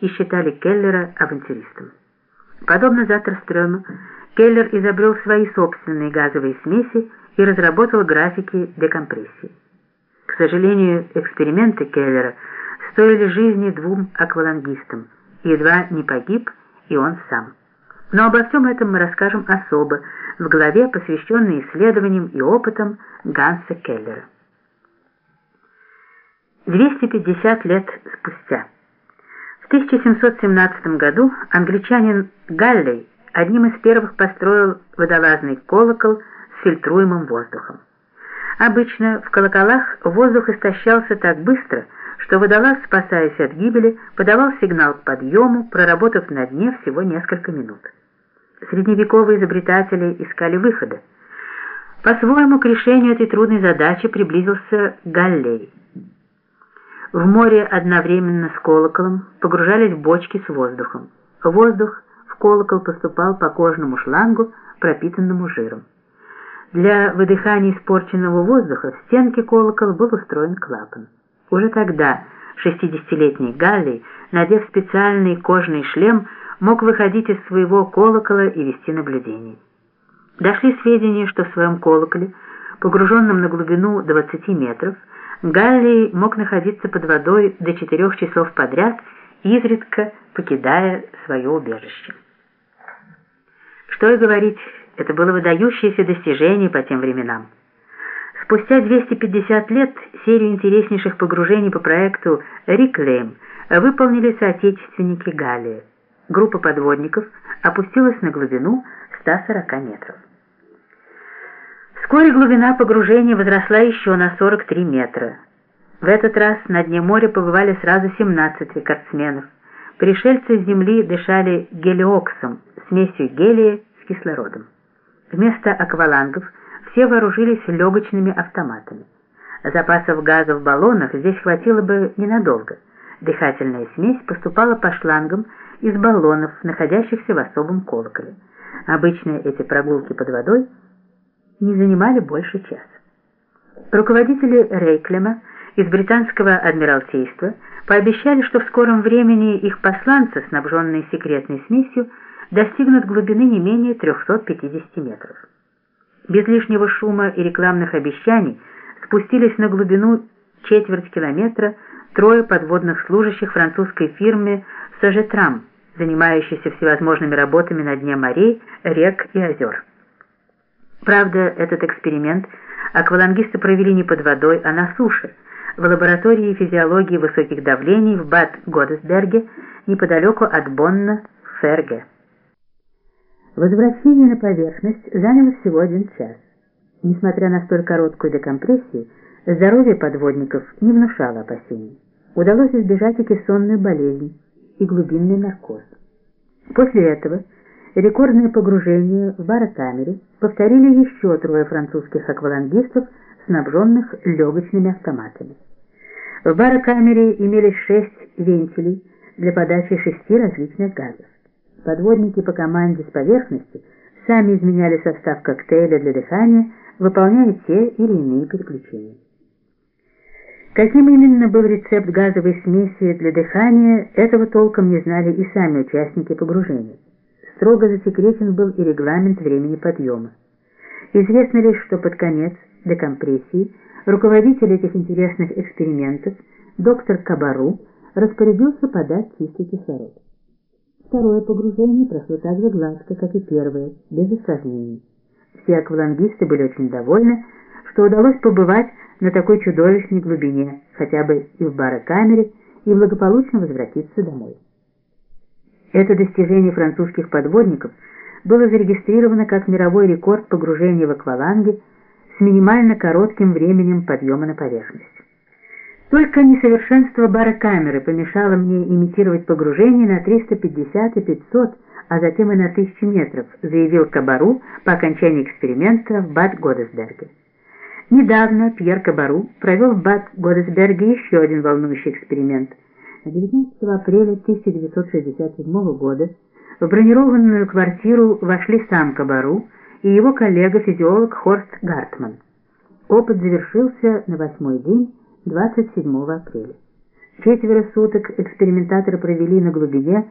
и считали Келлера авантюристом. Подобно Заттерстрёму, Келлер изобрел свои собственные газовые смеси и разработал графики декомпрессии. К сожалению, эксперименты Келлера стоили жизни двум аквалангистам, едва не погиб и он сам. Но обо всем этом мы расскажем особо в главе, посвященной исследованиям и опытам Ганса Келлера. 250 лет. В 1717 году англичанин Галлей одним из первых построил водолазный колокол с фильтруемым воздухом. Обычно в колоколах воздух истощался так быстро, что водолаз, спасаясь от гибели, подавал сигнал к подъему, проработав на дне всего несколько минут. Средневековые изобретатели искали выхода. По-своему, к решению этой трудной задачи приблизился Галлей. В море одновременно с колоколом погружались бочки с воздухом. Воздух в колокол поступал по кожному шлангу, пропитанному жиром. Для выдыхания испорченного воздуха в стенке колокола был устроен клапан. Уже тогда 60-летний Галлий, надев специальный кожный шлем, мог выходить из своего колокола и вести наблюдение. Дошли сведения, что в своем колоколе, погруженном на глубину 20 метров, Галлий мог находиться под водой до 4 часов подряд, изредка покидая свое убежище. Что и говорить, это было выдающееся достижение по тем временам. Спустя 250 лет серию интереснейших погружений по проекту «Реклейм» выполнили соотечественники Галлии. Группа подводников опустилась на глубину 140 метров. Вскоре глубина погружения возросла еще на 43 метра. В этот раз на дне моря побывали сразу 17 рекордсменов. Пришельцы с Земли дышали гелиоксом, смесью гелия с кислородом. Вместо аквалангов – все вооружились легочными автоматами. Запасов газа в баллонах здесь хватило бы ненадолго. Дыхательная смесь поступала по шлангам из баллонов, находящихся в особом колоколе. Обычно эти прогулки под водой не занимали больше часа. Руководители Рейклема из британского адмиралтейства пообещали, что в скором времени их посланцы, снабженные секретной смесью, достигнут глубины не менее 350 метров без лишнего шума и рекламных обещаний спустились на глубину четверть километра трое подводных служащих французской фирмы «Сожетрам», занимающейся всевозможными работами на дне морей, рек и озер. Правда, этот эксперимент аквалангисты провели не под водой, а на суше, в лаборатории физиологии высоких давлений в Бад-Годесберге, неподалеку от Бонна, Ферге. Возвращение на поверхность заняло всего один час. Несмотря на столь короткую декомпрессию, здоровье подводников не внушало опасений. Удалось избежать и кессонной болезни, и глубинный наркоз. После этого рекордное погружение в барокамере повторили еще трое французских аквалангистов, снабженных легочными автоматами. В барокамере имелись шесть вентилей для подачи шести различных газов. Подводники по команде с поверхности сами изменяли состав коктейля для дыхания, выполняя те или иные переключения. Каким именно был рецепт газовой смеси для дыхания, этого толком не знали и сами участники погружения. Строго засекречен был и регламент времени подъема. Известно лишь, что под конец декомпрессии руководитель этих интересных экспериментов, доктор Кабару, распорядился подать чистый кислород. Второе погружение прошло так же гладко, как и первое, без осложнений. Все аквалангисты были очень довольны, что удалось побывать на такой чудовищной глубине, хотя бы и в барокамере, и благополучно возвратиться домой. Это достижение французских подводников было зарегистрировано как мировой рекорд погружения в акваланги с минимально коротким временем подъема на поверхность. Только несовершенство барокамеры помешало мне имитировать погружение на 350 и 500, а затем и на 1000 метров, заявил Кабару по окончании эксперимента в Бад-Годесберге. Недавно Пьер Кабару провел в Бад-Годесберге еще один волнующий эксперимент. 19 апреля 1967 года в бронированную квартиру вошли сам Кабару и его коллега-физиолог Хорст Гартман. Опыт завершился на восьмой день 27 апреля. Четверо суток экспериментаторы провели на глубине